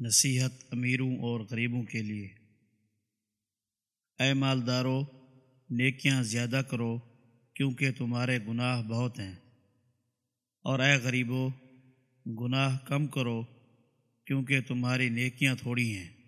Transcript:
نصیحت امیروں اور غریبوں کے لیے۔ اے مالدارو، نیکیاں زیادہ کرو کیونکہ تمہارے گناہ بہت ہیں۔ اور اے غریبو، گناہ کم کرو کیونکہ تمہاری نیکیاں تھوڑی ہیں۔